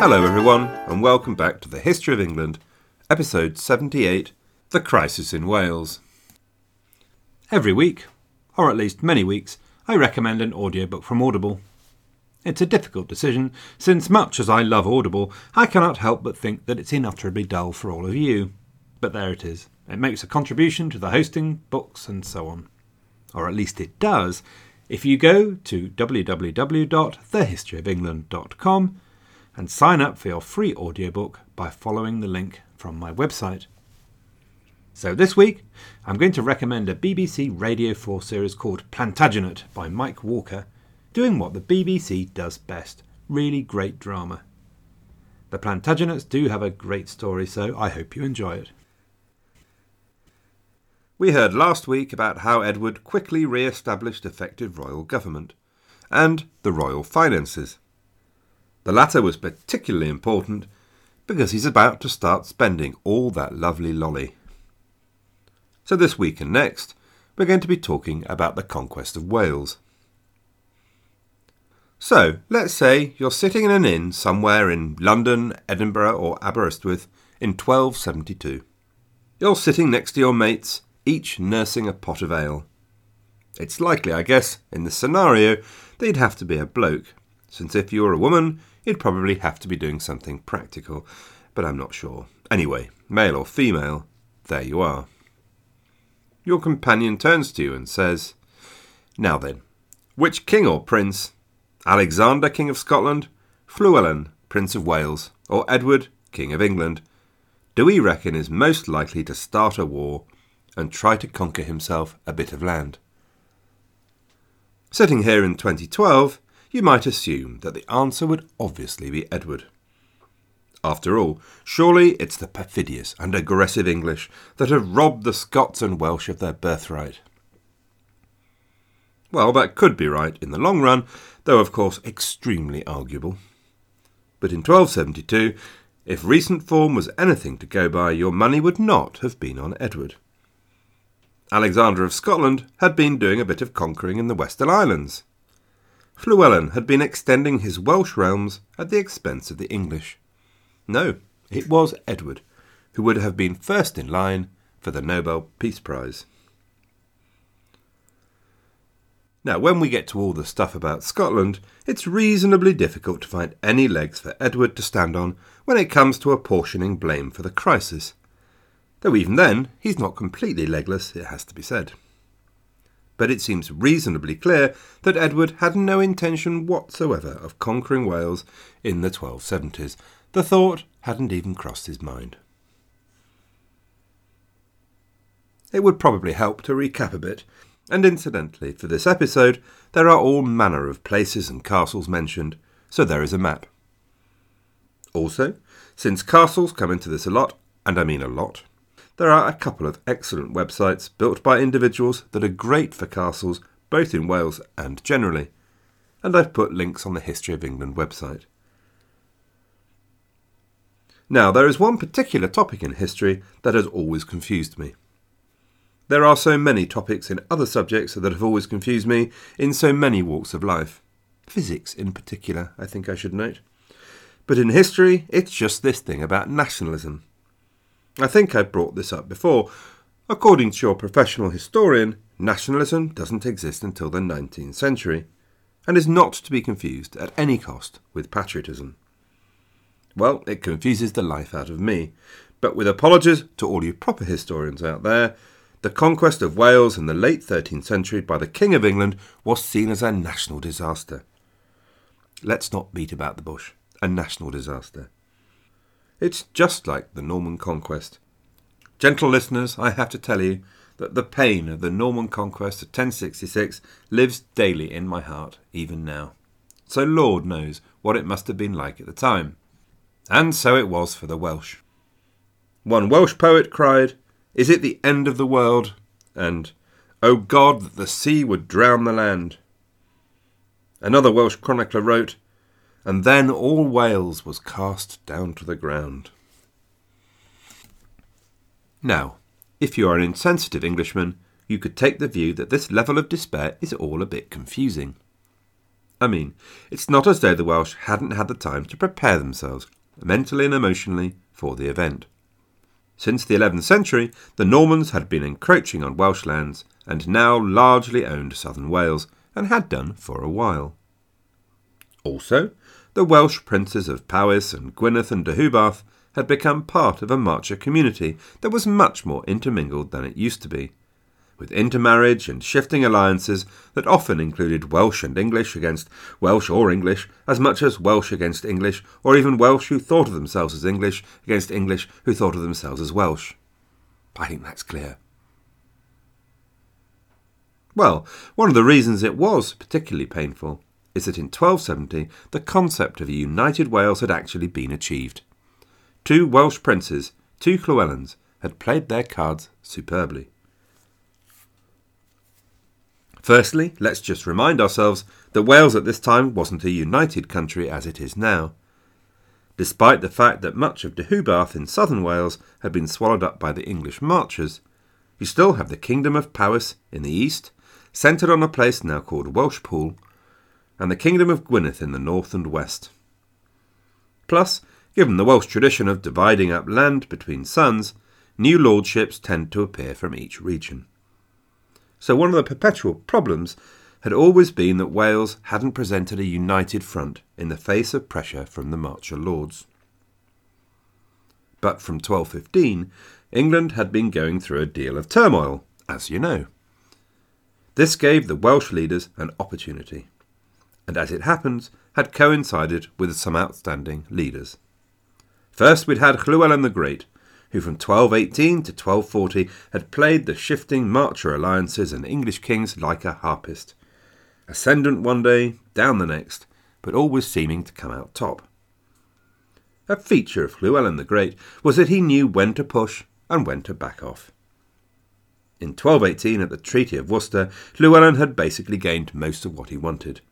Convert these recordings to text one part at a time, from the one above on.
Hello, everyone, and welcome back to the History of England, episode 78 The Crisis in Wales. Every week, or at least many weeks, I recommend an audiobook from Audible. It's a difficult decision, since much as I love Audible, I cannot help but think that it's unutterably dull for all of you. But there it is. It makes a contribution to the hosting, books, and so on. Or at least it does if you go to www.thehistoryofengland.com and sign up for your free audiobook by following the link from my website. So this week, I'm going to recommend a BBC Radio 4 series called Plantagenet by Mike Walker, doing what the BBC does best really great drama. The Plantagenets do have a great story, so I hope you enjoy it. We heard last week about how Edward quickly re established effective royal government and the royal finances. The latter was particularly important because he's about to start spending all that lovely lolly. So, this week and next, we're going to be talking about the conquest of Wales. So, let's say you're sitting in an inn somewhere in London, Edinburgh, or Aberystwyth in 1272. You're sitting next to your mates, each nursing a pot of ale. It's likely, I guess, in this scenario, that you'd have to be a bloke, since if you were a woman, you'd probably have to be doing something practical, but I'm not sure. Anyway, male or female, there you are. Your companion turns to you and says, Now then, which king or prince, Alexander, King of Scotland, Llewellyn, Prince of Wales, or Edward, King of England, do we reckon is most likely to start a war and try to conquer himself a bit of land? Sitting here in 2012, you might assume that the answer would obviously be Edward. After all, surely it's the perfidious and aggressive English that have robbed the Scots and Welsh of their birthright. Well, that could be right in the long run, though of course extremely arguable. But in 1272, if recent form was anything to go by, your money would not have been on Edward. Alexander of Scotland had been doing a bit of conquering in the Western Islands. Llewellyn had been extending his Welsh realms at the expense of the English. No, it was Edward who would have been first in line for the Nobel Peace Prize. Now, when we get to all the stuff about Scotland, it's reasonably difficult to find any legs for Edward to stand on when it comes to apportioning blame for the crisis. Though even then, he's not completely legless, it has to be said but it seems reasonably clear that Edward had no intention whatsoever of conquering Wales in the 1270s. The thought hadn't even crossed his mind. It would probably help to recap a bit, and incidentally, for this episode, there are all manner of places and castles mentioned, so there is a map. Also, since castles come into this a lot, and I mean a lot, there are a couple of excellent websites built by individuals that are great for castles, both in Wales and generally. And I've put links on the History of England website. Now, there is one particular topic in history that has always confused me. There are so many topics in other subjects that have always confused me in so many walks of life. Physics, in particular, I think I should note. But in history, it's just this thing about nationalism. I think I've brought this up before. According to your professional historian, nationalism doesn't exist until the 19th century, and is not to be confused at any cost with patriotism. Well, it confuses the life out of me, but with apologies to all you proper historians out there, the conquest of Wales in the late 13th century by the King of England was seen as a national disaster. Let's not beat about the bush. A national disaster. It's just like the Norman conquest. Gentle listeners, I have to tell you that the pain of the Norman conquest of 1066 lives daily in my heart, even now. So Lord knows what it must have been like at the time. And so it was for the Welsh. One Welsh poet cried, Is it the end of the world? And, O God, that the sea would drown the land. Another Welsh chronicler wrote, and then all Wales was cast down to the ground. Now, if you are an insensitive Englishman, you could take the view that this level of despair is all a bit confusing. I mean, it's not as though the Welsh hadn't had the time to prepare themselves, mentally and emotionally, for the event. Since the 11th century, the Normans had been encroaching on Welsh lands and now largely owned southern Wales, and had done for a while. Also, the Welsh princes of Powys and Gwynedd and Deheubarth had become part of a Marcher community that was much more intermingled than it used to be, with intermarriage and shifting alliances that often included Welsh and English against Welsh or English, as much as Welsh against English, or even Welsh who thought of themselves as English against English who thought of themselves as Welsh. I think that's clear. Well, one of the reasons it was particularly painful is that in 1270 the concept of a united Wales had actually been achieved. Two Welsh princes, two Llywelyns, had played their cards superbly. Firstly, let's just remind ourselves that Wales at this time wasn't a united country as it is now. Despite the fact that much of Deheubarth in southern Wales had been swallowed up by the English marchers, you still have the Kingdom of Powys in the east, centred on a place now called Welshpool, and the Kingdom of Gwynedd in the north and west. Plus, given the Welsh tradition of dividing up land between sons, new lordships tend to appear from each region. So one of the perpetual problems had always been that Wales hadn't presented a united front in the face of pressure from the Marcher lords. But from 1215, England had been going through a deal of turmoil, as you know. This gave the Welsh leaders an opportunity, and as it happens, had coincided with some outstanding leaders. First, we'd had Llewellyn the Great, who from 1218 to 1240 had played the shifting Marcher alliances and English kings like a harpist. Ascendant one day, down the next, but always seeming to come out top. A feature of Llewellyn the Great was that he knew when to push and when to back off. In 1218, at the Treaty of Worcester, Llewellyn had basically gained most of what he wanted.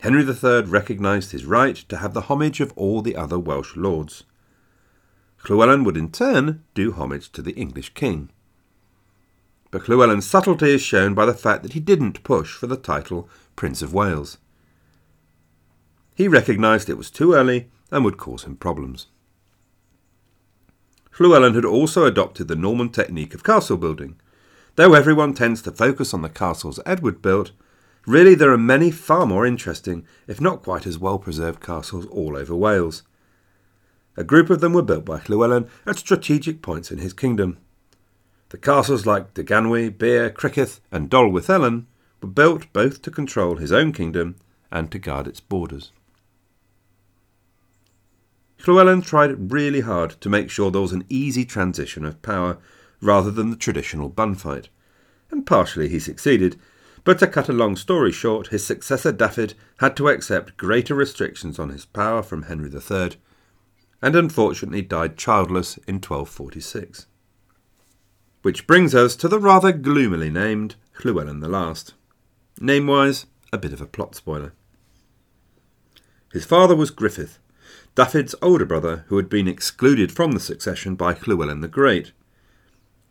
Henry III recognised his right to have the homage of all the other Welsh lords. Llewellyn would in turn do homage to the English king. But Llewellyn's subtlety is shown by the fact that he didn't push for the title Prince of Wales. He recognised it was too early and would cause him problems. Llewellyn had also adopted the Norman technique of castle building. Though everyone tends to focus on the castles Edward built, really there are many far more interesting, if not quite as well preserved castles all over Wales. A group of them were built by Llywelyn at strategic points in his kingdom. The castles like Deganwy, Bere, Criccieth, and Dolwyddelan were built both to control his own kingdom and to guard its borders. Llywelyn tried really hard to make sure there was an easy transition of power rather than the traditional bun fight, and partially he succeeded. But to cut a long story short, his successor Dafydd had to accept greater restrictions on his power from Henry III and unfortunately died childless in 1246. Which brings us to the rather gloomily named Llewellyn the Last. Name wise, a bit of a plot spoiler. His father was Griffith, Dafydd's older brother who had been excluded from the succession by Llewellyn the Great.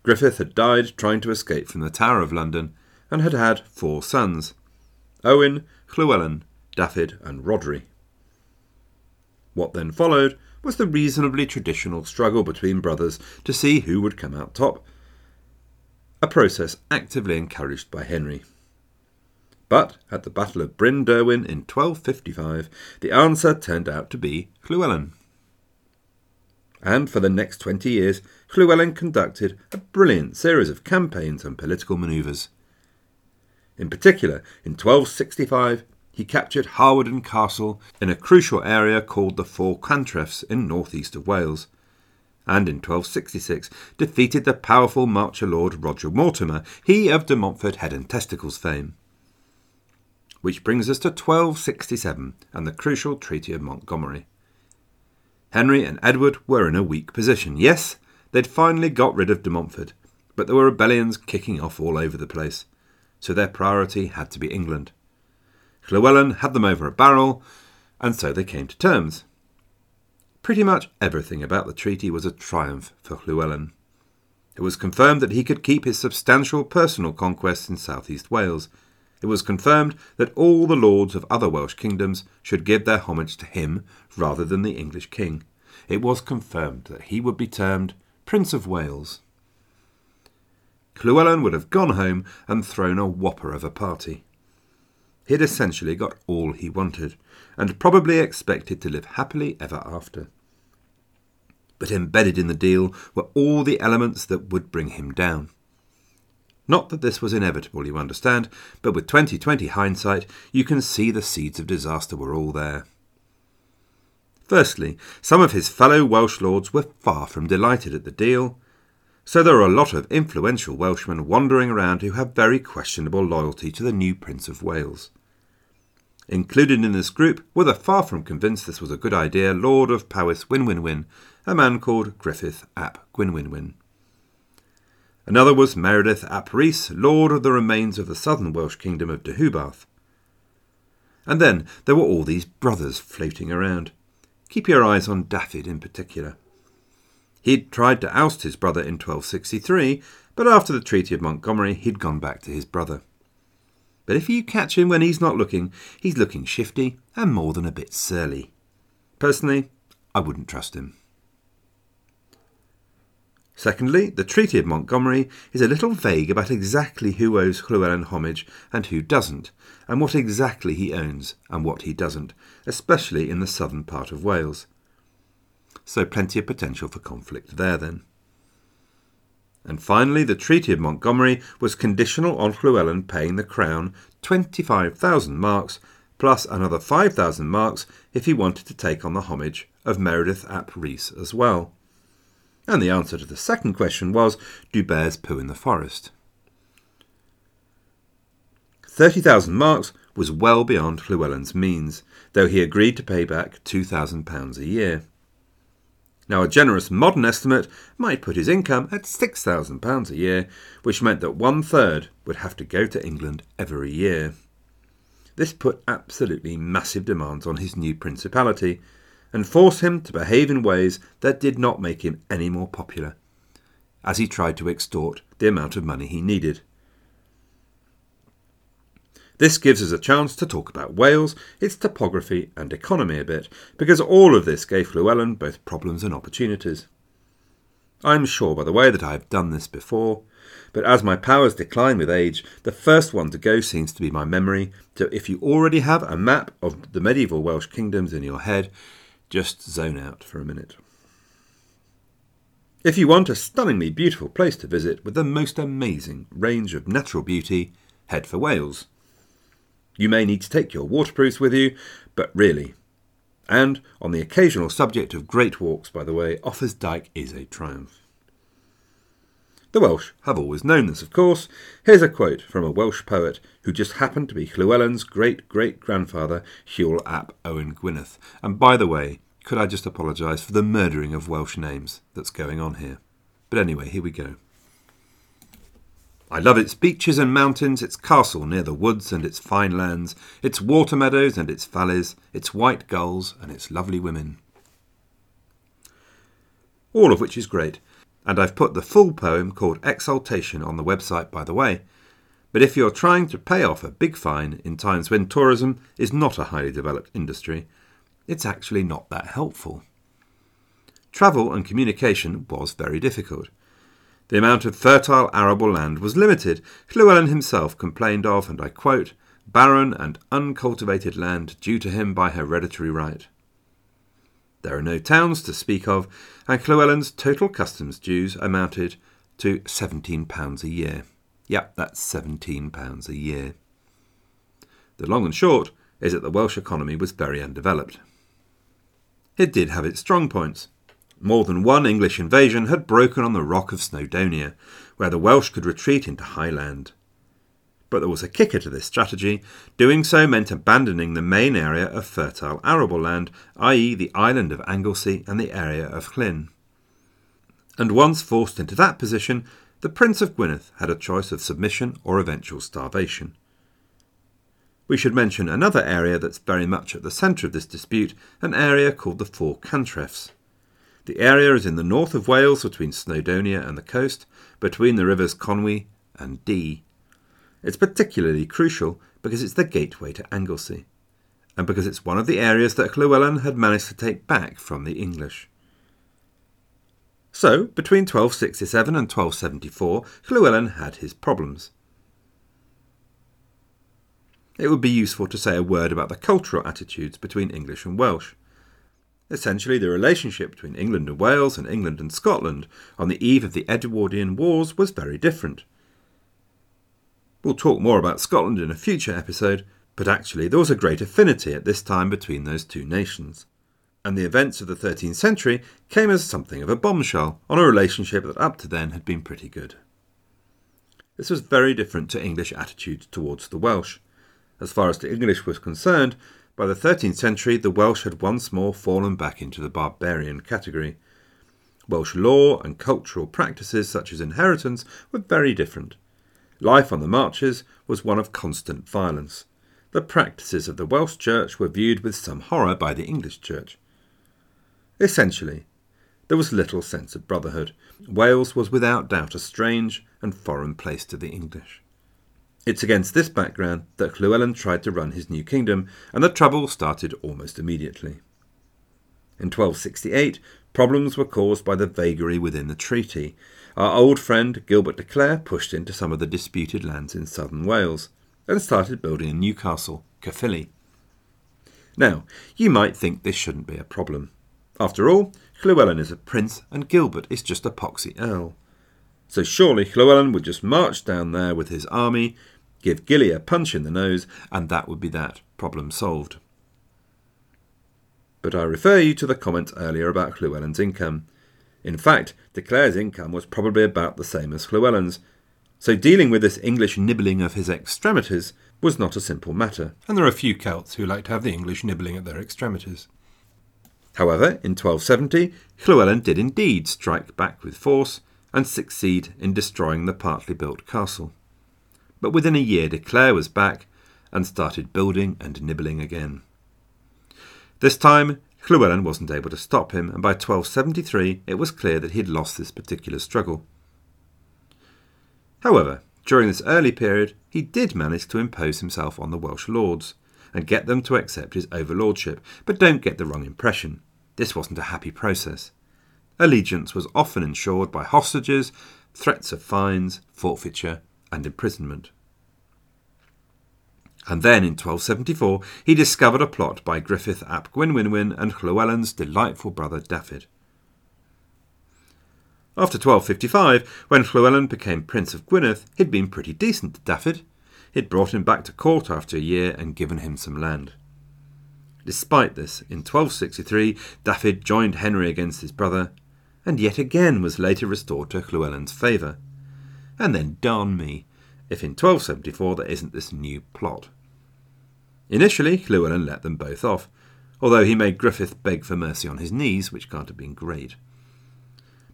Griffith had died trying to escape from the Tower of London and had had four sons Owen, Llewellyn, Dafydd, and Rhodri. What then followed was the reasonably traditional struggle between brothers to see who would come out top, a process actively encouraged by Henry. But at the Battle of Bryn Derwin in 1255, the answer turned out to be Llewellyn. And for the next twenty years, Llewellyn conducted a brilliant series of campaigns and political manoeuvres. In particular, in 1265, he captured Hawarden Castle in a crucial area called the Four Cantrefs in northeast of Wales, and in 1266 defeated the powerful Marcher Lord Roger Mortimer, he of de Montfort head and testicles fame. Which brings us to 1267 and the crucial Treaty of Montgomery. Henry and Edward were in a weak position. Yes, they'd finally got rid of de Montfort, but there were rebellions kicking off all over the place, so their priority had to be England. Llewellyn had them over a barrel, and so they came to terms. Pretty much everything about the treaty was a triumph for Llewellyn. It was confirmed that he could keep his substantial personal conquests in southeast Wales, it was confirmed that all the lords of other Welsh kingdoms should give their homage to him rather than the English king. It was confirmed that he would be termed Prince of Wales. Llewellyn would have gone home and thrown a whopper of a party. He had essentially got all he wanted, and probably expected to live happily ever after. But embedded in the deal were all the elements that would bring him down. Not that this was inevitable, you understand, but with 2020 hindsight, you can see the seeds of disaster were all there. Firstly, some of his fellow Welsh lords were far from delighted at the deal, so there are a lot of influential Welshmen wandering around who have very questionable loyalty to the new Prince of Wales. Included in this group were the far from convinced this was a good idea Lord of Powys Wenwynwyn, a man called Griffith ap Gwenwynwyn. Another was Meredith ap Rhys, lord of the remains of the southern Welsh kingdom of Deheubarth. And then there were all these brothers floating around. Keep your eyes on Dafydd in particular. He'd tried to oust his brother in 1263, but after the Treaty of Montgomery he'd gone back to his brother. But if you catch him when he's not looking, he's looking shifty and more than a bit surly. Personally, I wouldn't trust him. Secondly, the Treaty of Montgomery is a little vague about exactly who owes Llewellyn homage and who doesn't, and what exactly he owns and what he doesn't, especially in the southern part of Wales. So plenty of potential for conflict there then. And finally, the Treaty of Montgomery was conditional on Llewellyn paying the Crown 25,000 marks plus another 5,000 marks if he wanted to take on the homage of Meredith ap Rhys as well. And the answer to the second question was Do bears poo in the forest? 30,000 marks was well beyond Llewellyn's means, though he agreed to pay back £2,000 a year. Now, a generous modern estimate might put his income at £6,000 a year, which meant that one third would have to go to England every year. This put absolutely massive demands on his new principality, and forced him to behave in ways that did not make him any more popular, as he tried to extort the amount of money he needed. This gives us a chance to talk about Wales, its topography and economy a bit, because all of this gave Llewellyn both problems and opportunities. I'm sure, by the way, that I have done this before, but as my powers decline with age, the first one to go seems to be my memory. So if you already have a map of the medieval Welsh kingdoms in your head, just zone out for a minute. If you want a stunningly beautiful place to visit with the most amazing range of natural beauty, head for Wales. You may need to take your waterproofs with you, but really. And on the occasional subject of great walks, by the way, Offa's Dyke is a triumph. The Welsh have always known this, of course. Here's a quote from a Welsh poet who just happened to be Llewellyn's great great grandfather, Hywel ap Owen Gwynedd. And by the way, could I just apologise for the murdering of Welsh names that's going on here? But anyway, here we go. I love its beaches and mountains, its castle near the woods and its fine lands, its water meadows and its valleys, its white gulls and its lovely women. All of which is great, and I've put the full poem called Exaltation on the website, by the way. But if you're trying to pay off a big fine in times when tourism is not a highly developed industry, it's actually not that helpful. Travel and communication was very difficult. The amount of fertile arable land was limited. Llewellyn himself complained of, and I quote, barren and uncultivated land due to him by hereditary right. There are no towns to speak of, and Llewellyn's total customs dues amounted to £17 a year. Yep, that's £17 a year. The long and short is that the Welsh economy was very undeveloped. It did have its strong points. More than one English invasion had broken on the rock of Snowdonia, where the Welsh could retreat into high land. But there was a kicker to this strategy. Doing so meant abandoning the main area of fertile arable land, i.e., the island of Anglesey and the area of Llyn. And once forced into that position, the Prince of Gwynedd had a choice of submission or eventual starvation. We should mention another area that's very much at the centre of this dispute, an area called the Four Cantrefs. The area is in the north of Wales between Snowdonia and the coast, between the rivers Conwy and Dee. It's particularly crucial because it's the gateway to Anglesey, and because it's one of the areas that Llywelyn had managed to take back from the English. So, between 1267 and 1274, Llywelyn had his problems. It would be useful to say a word about the cultural attitudes between English and Welsh. Essentially, the relationship between England and Wales and England and Scotland on the eve of the Edwardian Wars was very different. We'll talk more about Scotland in a future episode, but actually there was a great affinity at this time between those two nations. And the events of the 13th century came as something of a bombshell on a relationship that up to then had been pretty good. This was very different to English attitudes towards the Welsh. As far as the English was concerned, by the 13th century, the Welsh had once more fallen back into the barbarian category. Welsh law and cultural practices, such as inheritance, were very different. Life on the marches was one of constant violence. The practices of the Welsh church were viewed with some horror by the English church. Essentially, there was little sense of brotherhood. Wales was without doubt a strange and foreign place to the English. It's against this background that Llewellyn tried to run his new kingdom, and the trouble started almost immediately. In 1268, problems were caused by the vagary within the treaty. Our old friend Gilbert de Clare pushed into some of the disputed lands in southern Wales and started building a new castle, Caerphilly. Now, you might think this shouldn't be a problem. After all, Llewellyn is a prince and Gilbert is just a poxy earl. So surely Llewellyn would just march down there with his army, Give Gilly a punch in the nose, and that would be that. Problem solved. But I refer you to the comments earlier about Llewellyn's income. In fact, de Clare's income was probably about the same as Llewellyn's, so dealing with this English nibbling of his extremities was not a simple matter. And there are few Celts who like to have the English nibbling at their extremities. However, in 1270, Llewellyn did indeed strike back with force and succeed in destroying the partly built castle but within a year de Clare was back and started building and nibbling again. This time, Llewellyn wasn't able to stop him, and by 1273 it was clear that he had lost this particular struggle. However, during this early period, he did manage to impose himself on the Welsh lords and get them to accept his overlordship, but don't get the wrong impression. This wasn't a happy process. Allegiance was often ensured by hostages, threats of fines, forfeiture, and imprisonment. And then in 1274 he discovered a plot by Griffith ap Gwenwynwyn and Llewellyn's delightful brother Dafydd. After 1255, when Llewellyn became Prince of Gwynedd, he'd been pretty decent to Dafydd. He'd brought him back to court after a year and given him some land. Despite this, in 1263, Dafydd joined Henry against his brother, and yet again was later restored to Llewellyn's favour. And then darn me, if in 1274 there isn't this new plot. Initially, Llewellyn let them both off, although he made Griffith beg for mercy on his knees, which can't have been great.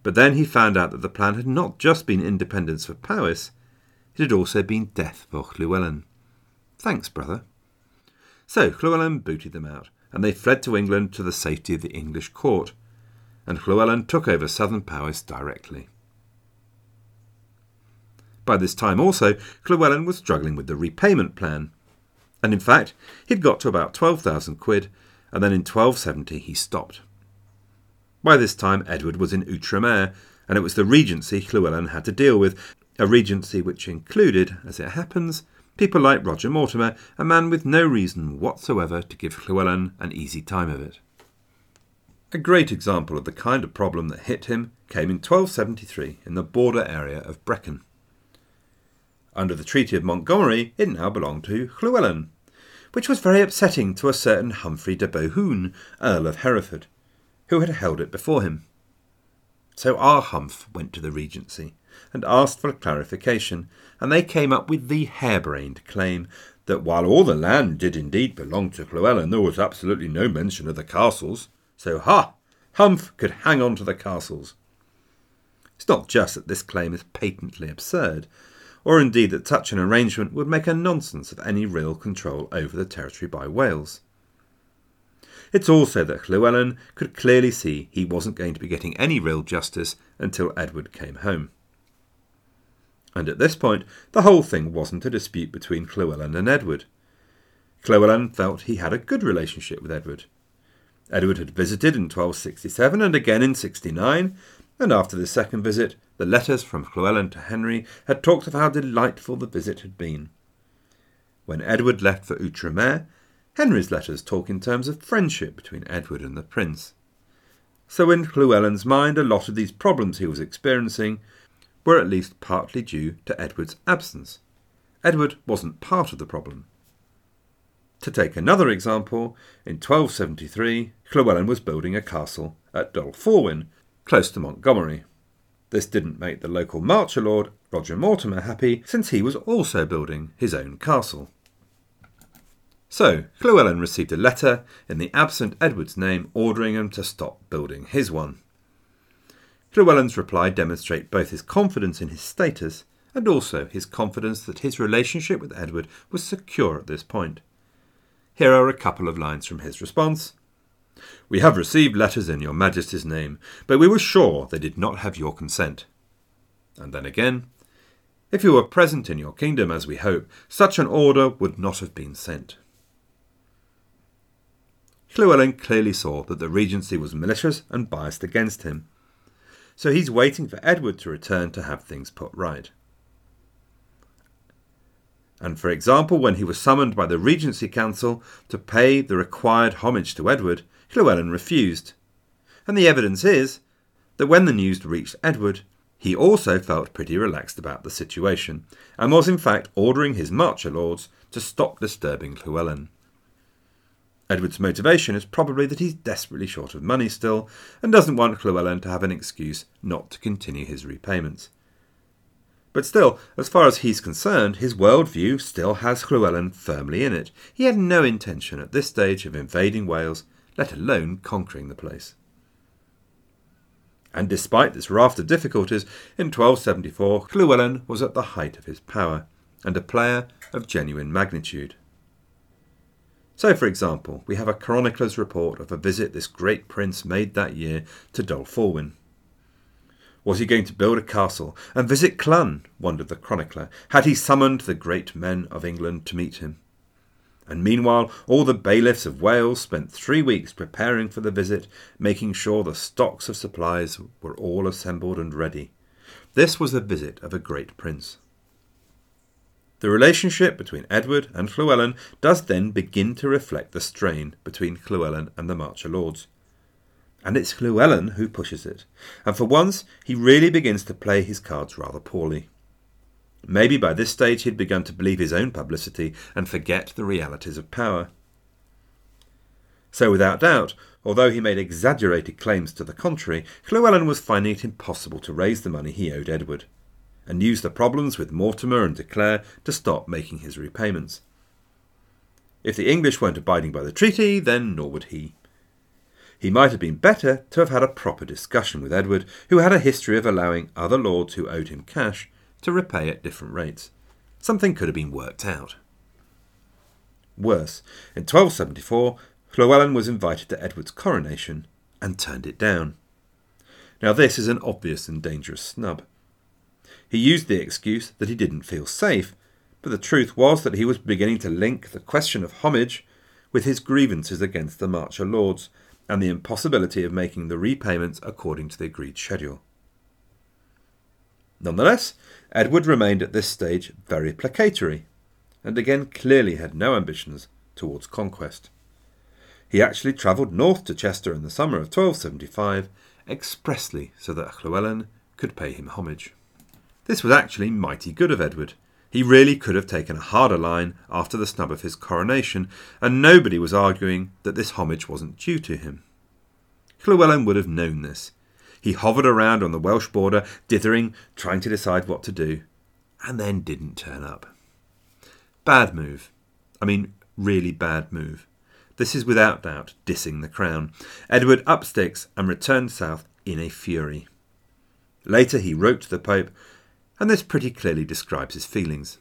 But then he found out that the plan had not just been independence for Powys, it had also been death for Llewellyn. Thanks, brother. So Llewellyn booted them out, and they fled to England to the safety of the English court, and Llewellyn took over southern Powys directly. By this time also, Llewellyn was struggling with the repayment plan. And in fact, he'd got to about 12,000 quid, and then in 1270 he stopped. By this time, Edward was in Outremer, and it was the regency Llewellyn had to deal with, a regency which included, as it happens, people like Roger Mortimer, a man with no reason whatsoever to give Llewellyn an easy time of it. A great example of the kind of problem that hit him came in 1273 in the border area of Brecon. Under the Treaty of Montgomery, it now belonged to Llewellyn, which was very upsetting to a certain Humphrey de Bohun, Earl of Hereford, who had held it before him. So our Humph went to the Regency and asked for a clarification, and they came up with the harebrained claim that while all the land did indeed belong to Llewellyn, there was absolutely no mention of the castles. So, ha! Humph could hang on to the castles. It's not just that this claim is patently absurd, or indeed that such an arrangement would make a nonsense of any real control over the territory by Wales. It's also that Llewellyn could clearly see he wasn't going to be getting any real justice until Edward came home. And at this point, the whole thing wasn't a dispute between Llewellyn and Edward. Llewellyn felt he had a good relationship with Edward. Edward had visited in 1267 and again in 69, and after the second visit, the letters from Llewellyn to Henry had talked of how delightful the visit had been. When Edward left for Outremer, Henry's letters talk in terms of friendship between Edward and the prince. So in Llewellyn's mind, a lot of these problems he was experiencing were at least partly due to Edward's absence. Edward wasn't part of the problem. To take another example, in 1273, Llewellyn was building a castle at Dolforwyn, close to Montgomery. This didn't make the local marcher lord, Roger Mortimer, happy, since he was also building his own castle. So, Llewellyn received a letter in the absent Edward's name ordering him to stop building his one. Llewellyn's reply demonstrates both his confidence in his status and also his confidence that his relationship with Edward was secure at this point. Here are a couple of lines from his response. We have received letters in your Majesty's name, but we were sure they did not have your consent. And then again, if you were present in your kingdom as we hope, such an order would not have been sent. Llewellyn clearly saw that the regency was malicious and biased against him, so he's waiting for Edward to return to have things put right. And for example, when he was summoned by the Regency Council to pay the required homage to Edward, Llewellyn refused. And the evidence is that when the news reached Edward, he also felt pretty relaxed about the situation, and was in fact ordering his marcher lords to stop disturbing Llewellyn. Edward's motivation is probably that he's desperately short of money still, and doesn't want Llewellyn to have an excuse not to continue his repayments. But still, as far as he's concerned, his worldview still has Llewellyn firmly in it. He had no intention at this stage of invading Wales, let alone conquering the place. And despite this raft of difficulties, in 1274 Llewellyn was at the height of his power, and a player of genuine magnitude. So, for example, we have a chronicler's report of a visit this great prince made that year to Dolforwyn. Was he going to build a castle and visit Clun? wondered the chronicler. Had he summoned the great men of England to meet him? And meanwhile, all the bailiffs of Wales spent three weeks preparing for the visit, making sure the stocks of supplies were all assembled and ready. This was the visit of a great prince. The relationship between Edward and Llewellyn does then begin to reflect the strain between Llewellyn and the Marcher Lords. And it's Llewellyn who pushes it, and for once he really begins to play his cards rather poorly. Maybe by this stage he'd begun to believe his own publicity and forget the realities of power. So, without doubt, although he made exaggerated claims to the contrary, Llewellyn was finding it impossible to raise the money he owed Edward and used the problems with Mortimer and de Clare to stop making his repayments. If the English weren't abiding by the treaty, then nor would he. He might have been better to have had a proper discussion with Edward, who had a history of allowing other lords who owed him cash to repay at different rates. Something could have been worked out. Worse, in 1274, Llewellyn was invited to Edward's coronation and turned it down. Now, this is an obvious and dangerous snub. He used the excuse that he didn't feel safe, but the truth was that he was beginning to link the question of homage with his grievances against the Marcher Lords and the impossibility of making the repayments according to the agreed schedule. Nonetheless, Edward remained at this stage very placatory, and again clearly had no ambitions towards conquest. He actually travelled north to Chester in the summer of 1275 expressly so that Llewellyn could pay him homage. This was actually mighty good of Edward. He really could have taken a harder line after the snub of his coronation, and nobody was arguing that this homage wasn't due to him. Llewellyn would have known this. He hovered around on the Welsh border, dithering, trying to decide what to do, and then didn't turn up. Bad move. I mean, really bad move. This is without doubt dissing the crown. Edward up sticks and returned south in a fury. Later he wrote to the Pope and this pretty clearly describes his feelings.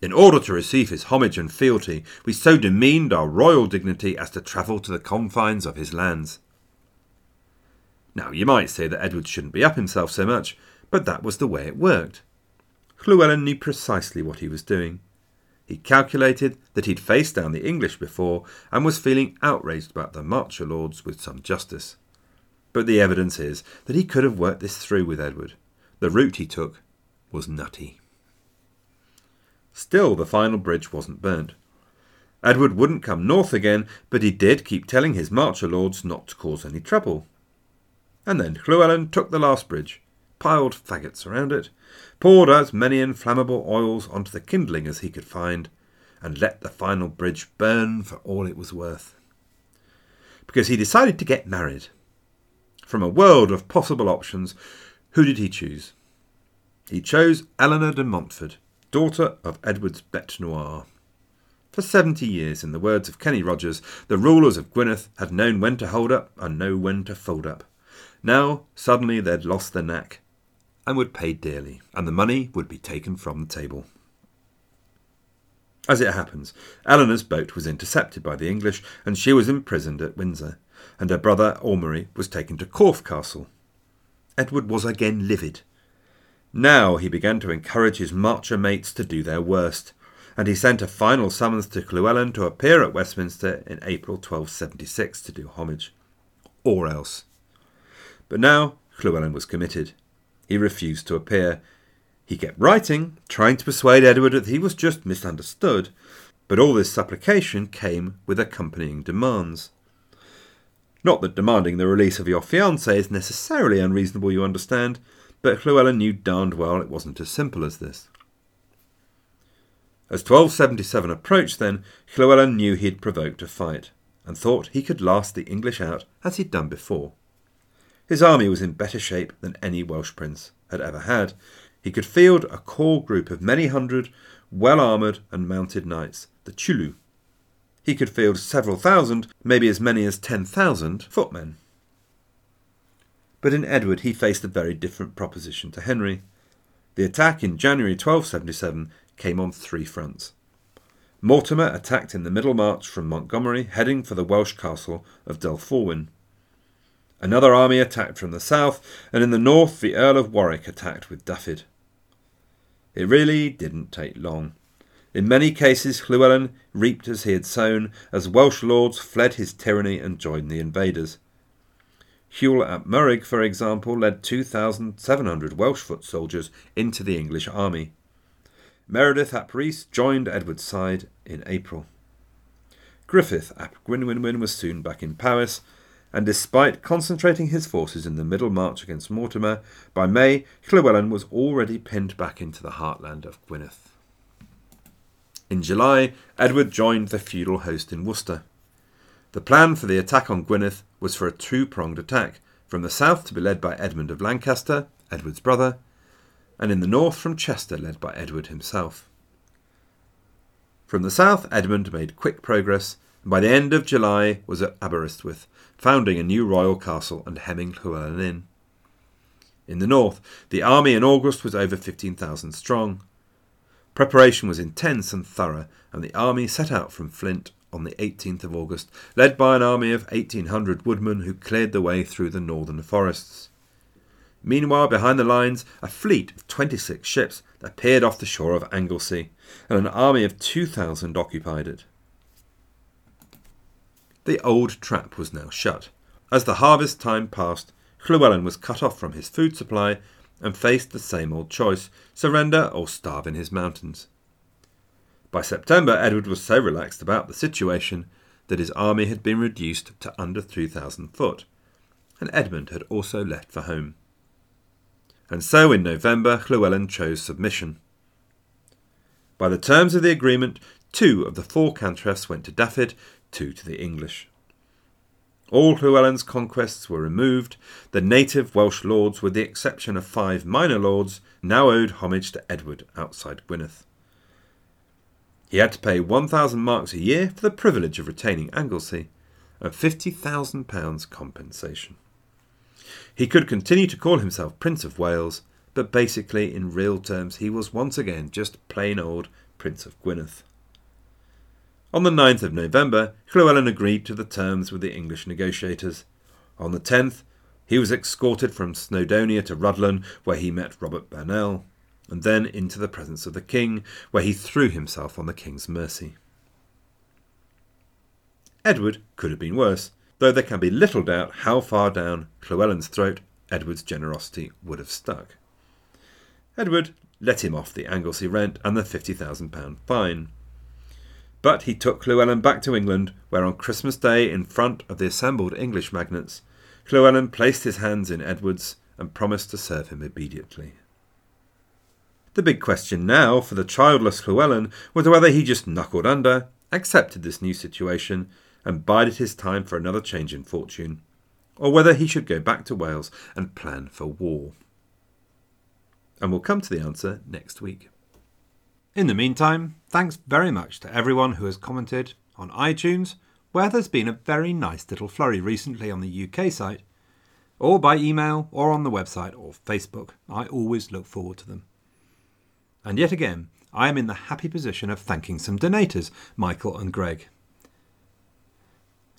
In order to receive his homage and fealty, we so demeaned our royal dignity as to travel to the confines of his lands. Now, you might say that Edward shouldn't be up himself so much, but that was the way it worked. Llewellyn knew precisely what he was doing. He calculated that he'd faced down the English before and was feeling outraged about the Marcher lords with some justice. But the evidence is that he could have worked this through with Edward. The route he took was nutty. Still, the final bridge wasn't burnt. Edward wouldn't come north again, but he did keep telling his Marcher lords not to cause any trouble. And then Llewellyn took the last bridge, piled faggots around it, poured as many inflammable oils onto the kindling as he could find, and let the final bridge burn for all it was worth. Because he decided to get married. From a world of possible options, who did he choose? He chose Eleanor de Montfort, daughter of Edward's bete noire. For seventy years, in the words of Kenny Rogers, the rulers of Gwynedd had known when to hold up and know when to fold up. Now, suddenly, they'd lost their knack and would pay dearly, and the money would be taken from the table. As it happens, Eleanor's boat was intercepted by the English, and she was imprisoned at Windsor, and her brother Amaury was taken to Corfe Castle. Edward was again livid. Now he began to encourage his marcher mates to do their worst, and he sent a final summons to Llewellyn to appear at Westminster in April 1276 to do homage. Or else. But now Llewellyn was committed. He refused to appear. He kept writing, trying to persuade Edward that he was just misunderstood, but all this supplication came with accompanying demands. Not that demanding the release of your fiancée is necessarily unreasonable, you understand, but Llewellyn knew darned well it wasn't as simple as this. As 1277 approached, then, Llewellyn knew he'd provoked a fight, and thought he could last the English out as he'd done before. His army was in better shape than any Welsh prince had ever had. He could field a core group of many hundred well armoured and mounted knights, the Chulu. He could field several thousand, maybe as many as ten thousand, footmen. But in Edward he faced a very different proposition to Henry. The attack in January 1277 came on three fronts. Mortimer attacked in the middle march from Montgomery, heading for the Welsh castle of Dolforwyn. Another army attacked from the south, and in the north the Earl of Warwick attacked with Dafydd. It really didn't take long. In many cases, Llewellyn reaped as he had sown, as Welsh lords fled his tyranny and joined the invaders. Hywel ap Meurig, for example, led 2,700 Welsh foot soldiers into the English army. Meredith ap Rhys joined Edward's side in April. Griffith ap Gwenwynwyn was soon back in Powys, and despite concentrating his forces in the middle march against Mortimer, by May Llewellyn was already pinned back into the heartland of Gwynedd. In July, Edward joined the feudal host in Worcester. The plan for the attack on Gwynedd was for a two pronged attack, from the south to be led by Edmund of Lancaster, Edward's brother, and in the north from Chester, led by Edward himself. From the south, Edmund made quick progress, and by the end of July was at Aberystwyth, founding a new royal castle and hemming Llewellyn in. In the north, the army in August was over 15,000 strong. Preparation was intense and thorough, and the army set out from Flint on the 18th of August, led by an army of 1,800 woodmen who cleared the way through the northern forests. Meanwhile, behind the lines, a fleet of 26 ships appeared off the shore of Anglesey, and an army of 2,000 occupied it. The old trap was now shut. As the harvest time passed, Llewellyn was cut off from his food supply and faced the same old choice surrender or starve in his mountains. By September, Edward was so relaxed about the situation that his army had been reduced to under 3,000 foot, and Edmund had also left for home. And so in November, Llewellyn chose submission. By the terms of the agreement, two of the four cantrefs went to Dafydd two to the English. All Llewellyn's conquests were removed. The native Welsh lords, with the exception of five minor lords, now owed homage to Edward outside Gwynedd. He had to pay 1,000 marks a year for the privilege of retaining Anglesey, and £50,000 compensation. He could continue to call himself Prince of Wales, but basically, in real terms, he was once again just plain old Prince of Gwynedd. On the 9th of November, Llewellyn agreed to the terms with the English negotiators. On the 10th, he was escorted from Snowdonia to Rhuddlan, where he met Robert Burnell. and then into the presence of the king, where he threw himself on the king's mercy. Edward could have been worse, though there can be little doubt how far down Llewellyn's throat Edward's generosity would have stuck. Edward let him off the Anglesey rent and the £50,000 fine. But he took Llewellyn back to England, where on Christmas Day, in front of the assembled English magnates, Llewellyn placed his hands in Edward's and promised to serve him obediently. The big question now for the childless Llewellyn was whether he just knuckled under, accepted this new situation, and bided his time for another change in fortune, or whether he should go back to Wales and plan for war. And we'll come to the answer next week. In the meantime, thanks very much to everyone who has commented on iTunes, where there's been a very nice little flurry recently on the UK site, or by email, or on the website, or Facebook. I always look forward to them. And yet again, I am in the happy position of thanking some donators, Michael and Greg.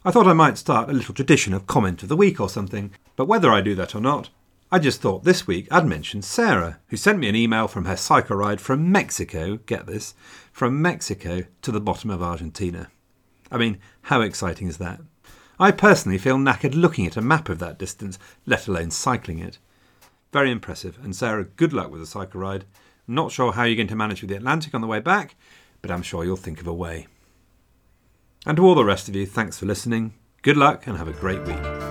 I thought I might start a little tradition of comment of the week or something, but whether I do that or not, I just thought this week I'd mention Sarah, who sent me an email from her cycle ride from Mexico, get this, from Mexico to the bottom of Argentina. I mean, how exciting is that? I personally feel knackered looking at a map of that distance, let alone cycling it. Very impressive, and Sarah, good luck with the cycle ride. Not sure how you're going to manage with the Atlantic on the way back, but I'm sure you'll think of a way. And to all the rest of you, thanks for listening. Good luck and have a great week.